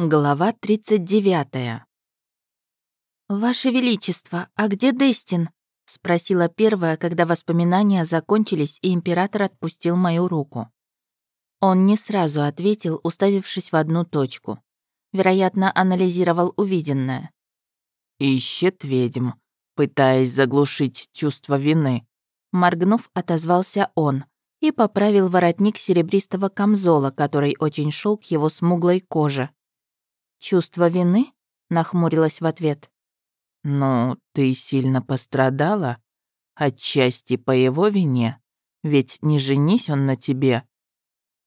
Глава 39. «Ваше Величество, а где Дестин?» — спросила первая, когда воспоминания закончились, и император отпустил мою руку. Он не сразу ответил, уставившись в одну точку. Вероятно, анализировал увиденное. «Ищет ведьм, пытаясь заглушить чувство вины», — моргнув, отозвался он и поправил воротник серебристого камзола, который очень шел к его смуглой коже. «Чувство вины?» — нахмурилась в ответ. «Ну, ты сильно пострадала? Отчасти по его вине? Ведь не женись он на тебе».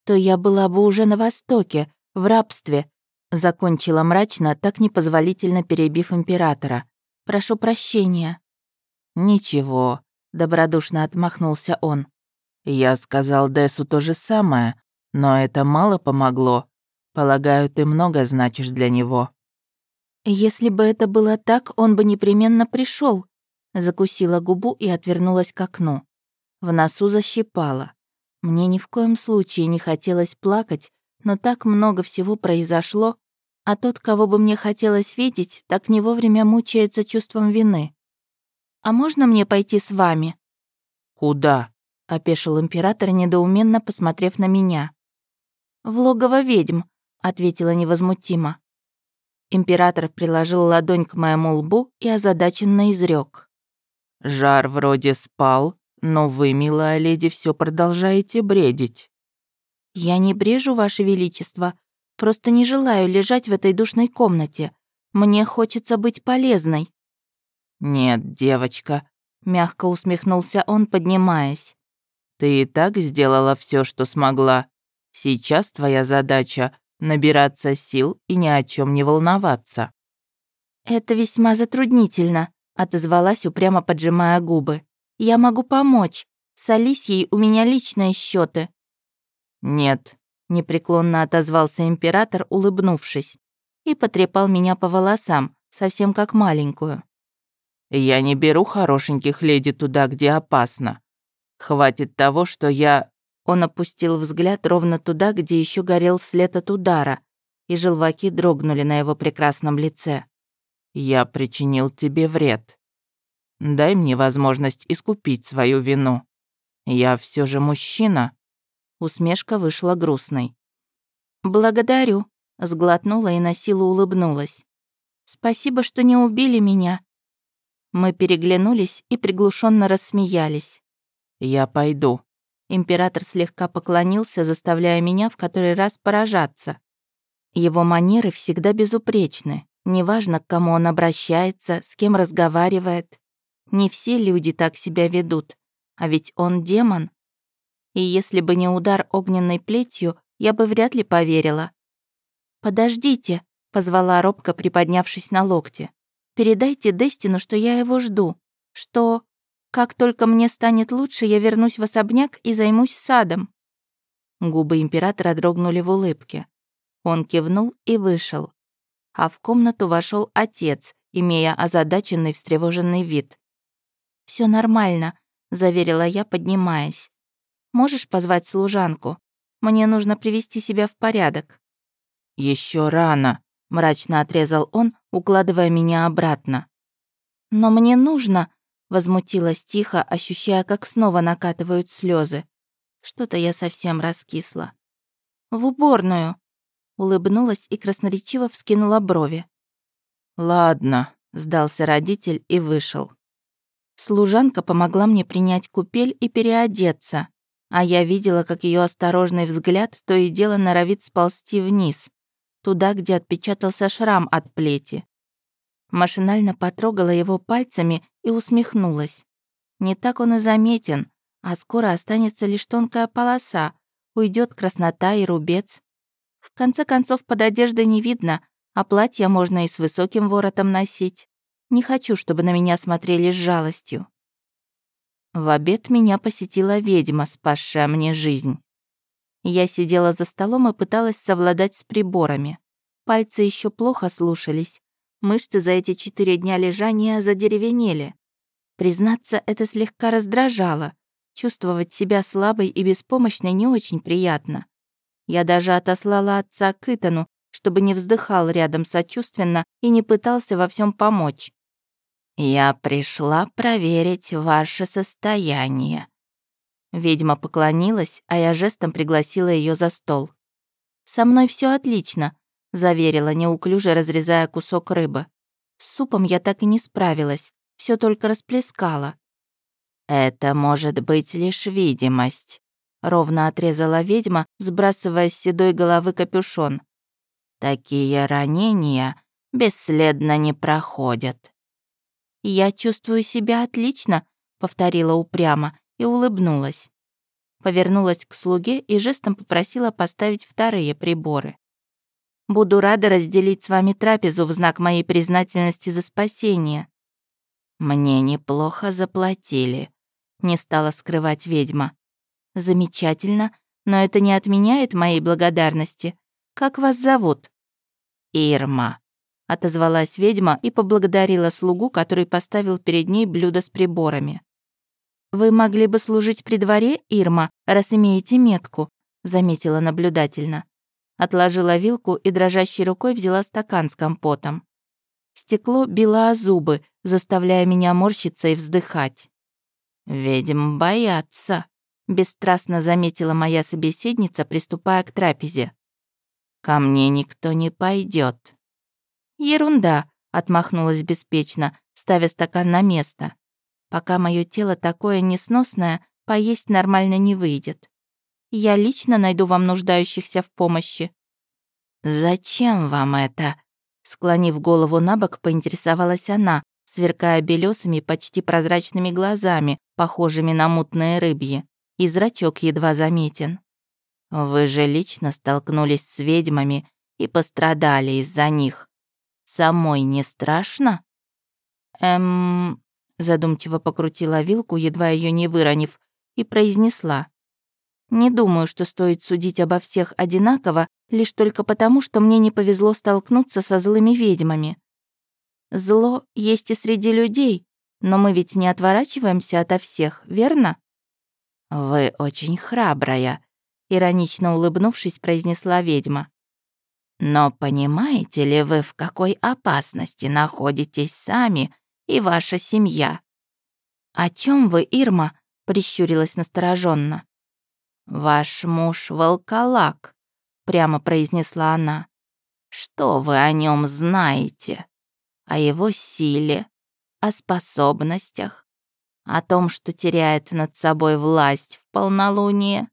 «То я была бы уже на Востоке, в рабстве», — закончила мрачно, так непозволительно перебив императора. «Прошу прощения». «Ничего», — добродушно отмахнулся он. «Я сказал Десу то же самое, но это мало помогло. Полагаю, ты много значишь для него». «Если бы это было так, он бы непременно пришел. Закусила губу и отвернулась к окну. В носу защипала. Мне ни в коем случае не хотелось плакать, но так много всего произошло, а тот, кого бы мне хотелось видеть, так не вовремя мучается чувством вины. «А можно мне пойти с вами?» «Куда?» — опешил император, недоуменно посмотрев на меня. «В логово ведьм», — ответила невозмутимо. Император приложил ладонь к моему лбу и озадаченно изрек: «Жар вроде спал, но вы, милая леди, все продолжаете бредить». «Я не брежу, Ваше Величество. Просто не желаю лежать в этой душной комнате. Мне хочется быть полезной». «Нет, девочка», — мягко усмехнулся он, поднимаясь. «Ты и так сделала все, что смогла. Сейчас твоя задача набираться сил и ни о чем не волноваться. «Это весьма затруднительно», — отозвалась, упрямо поджимая губы. «Я могу помочь. С Алисией у меня личные счеты. «Нет», — непреклонно отозвался император, улыбнувшись, и потрепал меня по волосам, совсем как маленькую. «Я не беру хорошеньких леди туда, где опасно. Хватит того, что я он опустил взгляд ровно туда, где еще горел след от удара, и желваки дрогнули на его прекрасном лице. «Я причинил тебе вред. Дай мне возможность искупить свою вину. Я все же мужчина». Усмешка вышла грустной. «Благодарю», — сглотнула и на силу улыбнулась. «Спасибо, что не убили меня». Мы переглянулись и приглушенно рассмеялись. «Я пойду», Император слегка поклонился, заставляя меня в который раз поражаться. Его манеры всегда безупречны. Неважно, к кому он обращается, с кем разговаривает. Не все люди так себя ведут. А ведь он демон. И если бы не удар огненной плетью, я бы вряд ли поверила. «Подождите», — позвала робко, приподнявшись на локте. «Передайте Дестину, что я его жду. Что...» Как только мне станет лучше, я вернусь в особняк и займусь садом». Губы императора дрогнули в улыбке. Он кивнул и вышел. А в комнату вошел отец, имея озадаченный встревоженный вид. Все нормально», — заверила я, поднимаясь. «Можешь позвать служанку? Мне нужно привести себя в порядок». Еще рано», — мрачно отрезал он, укладывая меня обратно. «Но мне нужно», Возмутилась тихо, ощущая, как снова накатывают слезы. Что-то я совсем раскисла. «В уборную!» Улыбнулась и красноречиво вскинула брови. «Ладно», — сдался родитель и вышел. Служанка помогла мне принять купель и переодеться, а я видела, как ее осторожный взгляд то и дело норовит сползти вниз, туда, где отпечатался шрам от плети. Машинально потрогала его пальцами и усмехнулась. Не так он и заметен, а скоро останется лишь тонкая полоса, уйдет краснота и рубец. В конце концов, под одеждой не видно, а платье можно и с высоким воротом носить. Не хочу, чтобы на меня смотрели с жалостью. В обед меня посетила ведьма, спасшая мне жизнь. Я сидела за столом и пыталась совладать с приборами. Пальцы еще плохо слушались, Мышцы за эти четыре дня лежания задеревенели. Признаться, это слегка раздражало. Чувствовать себя слабой и беспомощной не очень приятно. Я даже отослала отца к Итану, чтобы не вздыхал рядом сочувственно и не пытался во всем помочь. «Я пришла проверить ваше состояние». Ведьма поклонилась, а я жестом пригласила ее за стол. «Со мной все отлично», — заверила, неуклюже разрезая кусок рыбы. С супом я так и не справилась, все только расплескала. «Это может быть лишь видимость», — ровно отрезала ведьма, сбрасывая с седой головы капюшон. «Такие ранения бесследно не проходят». «Я чувствую себя отлично», — повторила упрямо и улыбнулась. Повернулась к слуге и жестом попросила поставить вторые приборы. Буду рада разделить с вами трапезу в знак моей признательности за спасение». «Мне неплохо заплатили», — не стала скрывать ведьма. «Замечательно, но это не отменяет моей благодарности. Как вас зовут?» «Ирма», — отозвалась ведьма и поблагодарила слугу, который поставил перед ней блюдо с приборами. «Вы могли бы служить при дворе, Ирма, раз имеете метку», — заметила наблюдательно. Отложила вилку и дрожащей рукой взяла стакан с компотом. Стекло било о зубы, заставляя меня морщиться и вздыхать. «Ведьм боятся», — бесстрастно заметила моя собеседница, приступая к трапезе. «Ко мне никто не пойдет. «Ерунда», — отмахнулась беспечно, ставя стакан на место. «Пока мое тело такое несносное, поесть нормально не выйдет. Я лично найду вам нуждающихся в помощи». «Зачем вам это?» Склонив голову на бок, поинтересовалась она, сверкая белесыми, почти прозрачными глазами, похожими на мутные рыбьи, и зрачок едва заметен. «Вы же лично столкнулись с ведьмами и пострадали из-за них. Самой не страшно?» «Эм...» задумчиво покрутила вилку, едва ее не выронив, и произнесла. Не думаю, что стоит судить обо всех одинаково, лишь только потому, что мне не повезло столкнуться со злыми ведьмами. Зло есть и среди людей, но мы ведь не отворачиваемся ото всех, верно? «Вы очень храбрая», — иронично улыбнувшись, произнесла ведьма. «Но понимаете ли вы, в какой опасности находитесь сами и ваша семья?» «О чем вы, Ирма?» — прищурилась настороженно. «Ваш муж волколак», — прямо произнесла она. «Что вы о нем знаете? О его силе, о способностях, о том, что теряет над собой власть в полнолуние?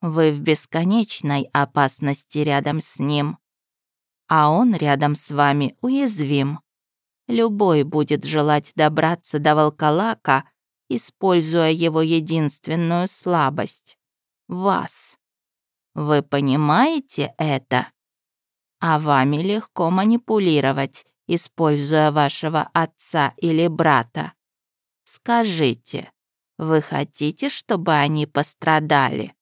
Вы в бесконечной опасности рядом с ним, а он рядом с вами уязвим. Любой будет желать добраться до волколака, используя его единственную слабость вас. Вы понимаете это? А вами легко манипулировать, используя вашего отца или брата. Скажите, вы хотите, чтобы они пострадали?»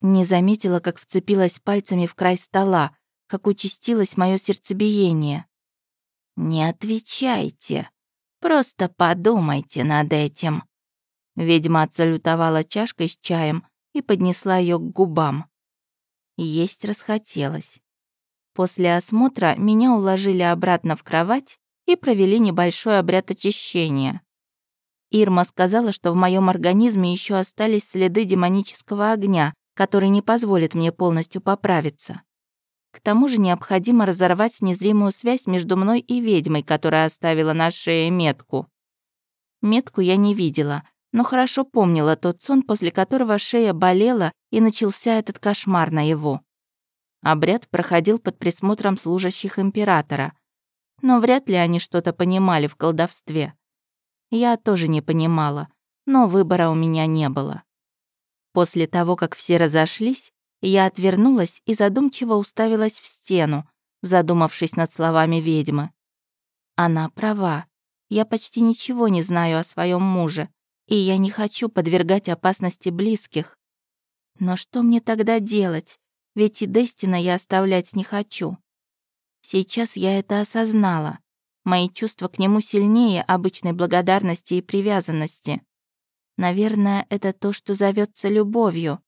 Не заметила, как вцепилась пальцами в край стола, как участилось мое сердцебиение. «Не отвечайте. Просто подумайте над этим». Ведьма отсалютовала чашкой с чаем и поднесла ее к губам. Есть расхотелось. После осмотра меня уложили обратно в кровать и провели небольшой обряд очищения. Ирма сказала, что в моем организме еще остались следы демонического огня, который не позволит мне полностью поправиться. К тому же необходимо разорвать незримую связь между мной и ведьмой, которая оставила на шее метку. Метку я не видела, но хорошо помнила тот сон, после которого шея болела и начался этот кошмар на его. Обряд проходил под присмотром служащих императора, но вряд ли они что-то понимали в колдовстве. Я тоже не понимала, но выбора у меня не было. После того, как все разошлись, я отвернулась и задумчиво уставилась в стену, задумавшись над словами ведьмы. Она права. Я почти ничего не знаю о своем муже, и я не хочу подвергать опасности близких. Но что мне тогда делать? Ведь и Дестина я оставлять не хочу. Сейчас я это осознала. Мои чувства к нему сильнее обычной благодарности и привязанности. Наверное, это то, что зовется любовью.